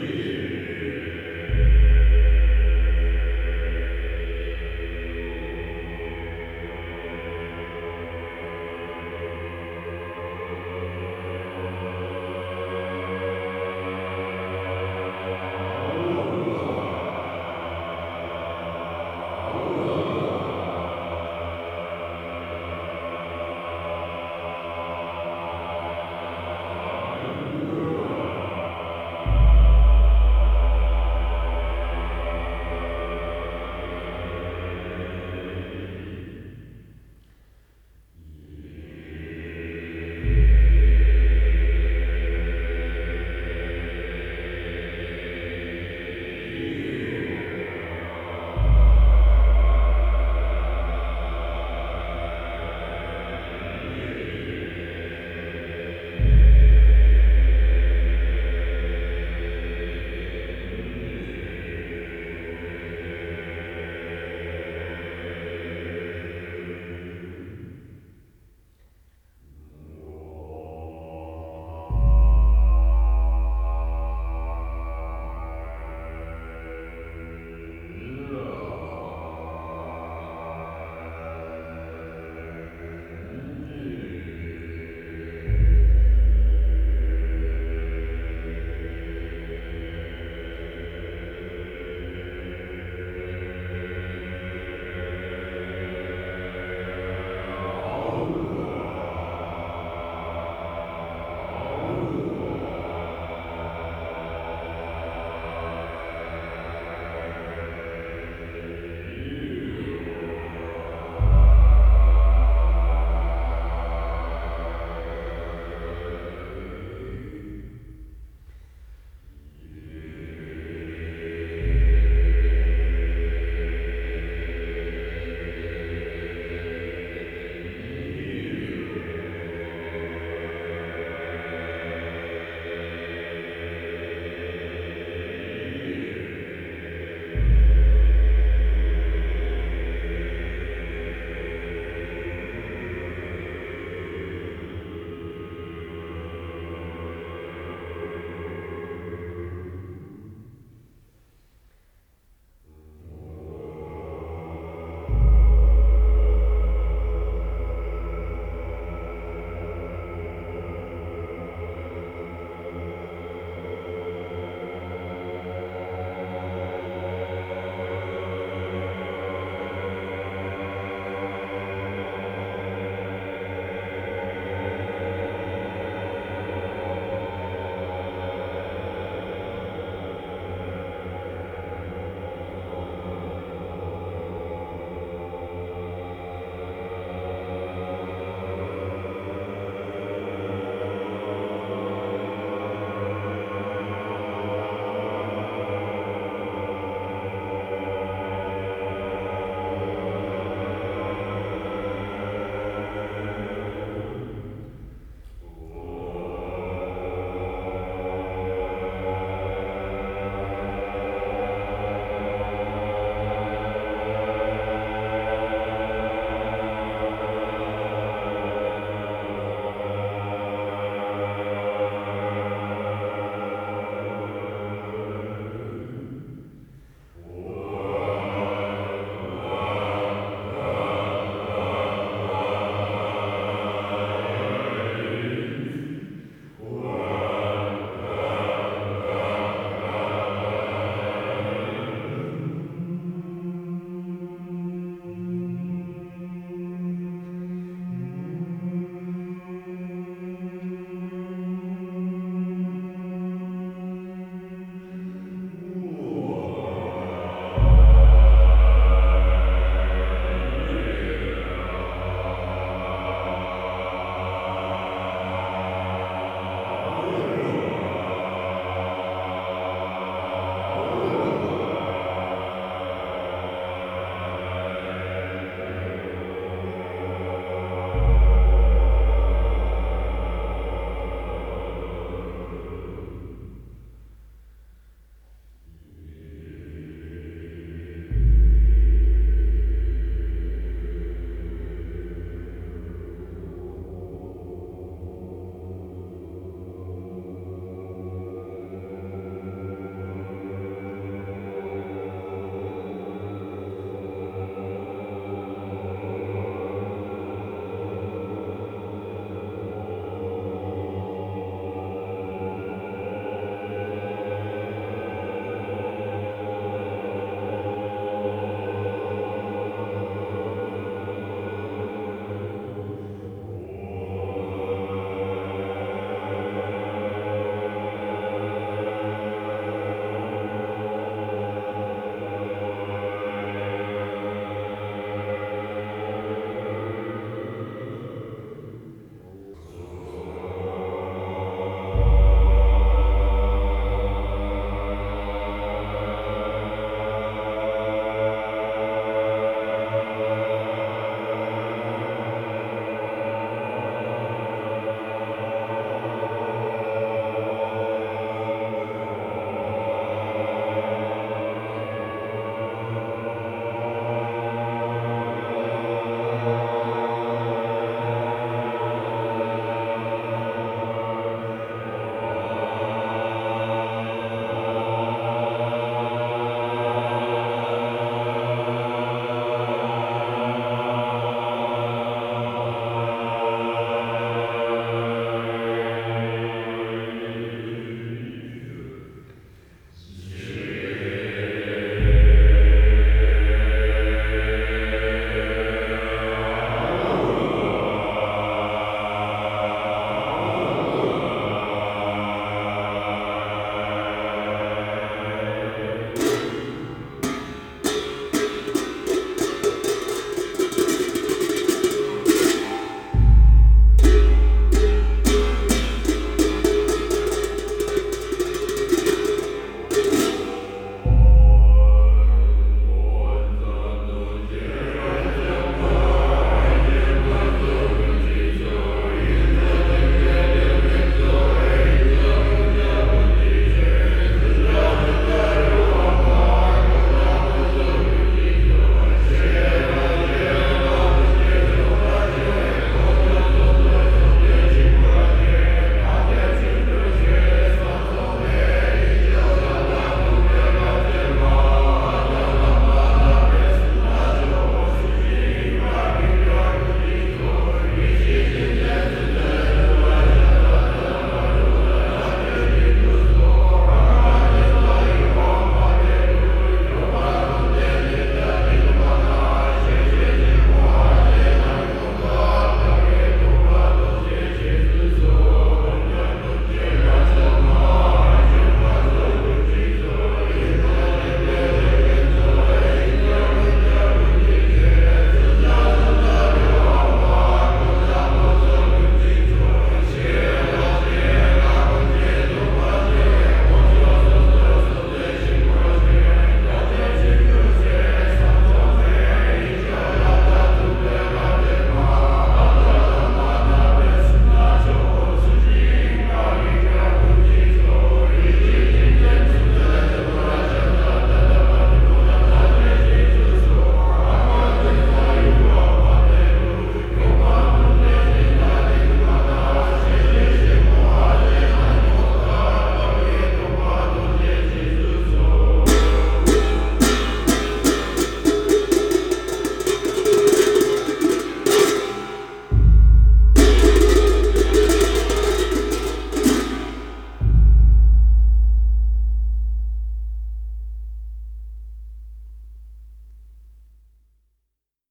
Amen.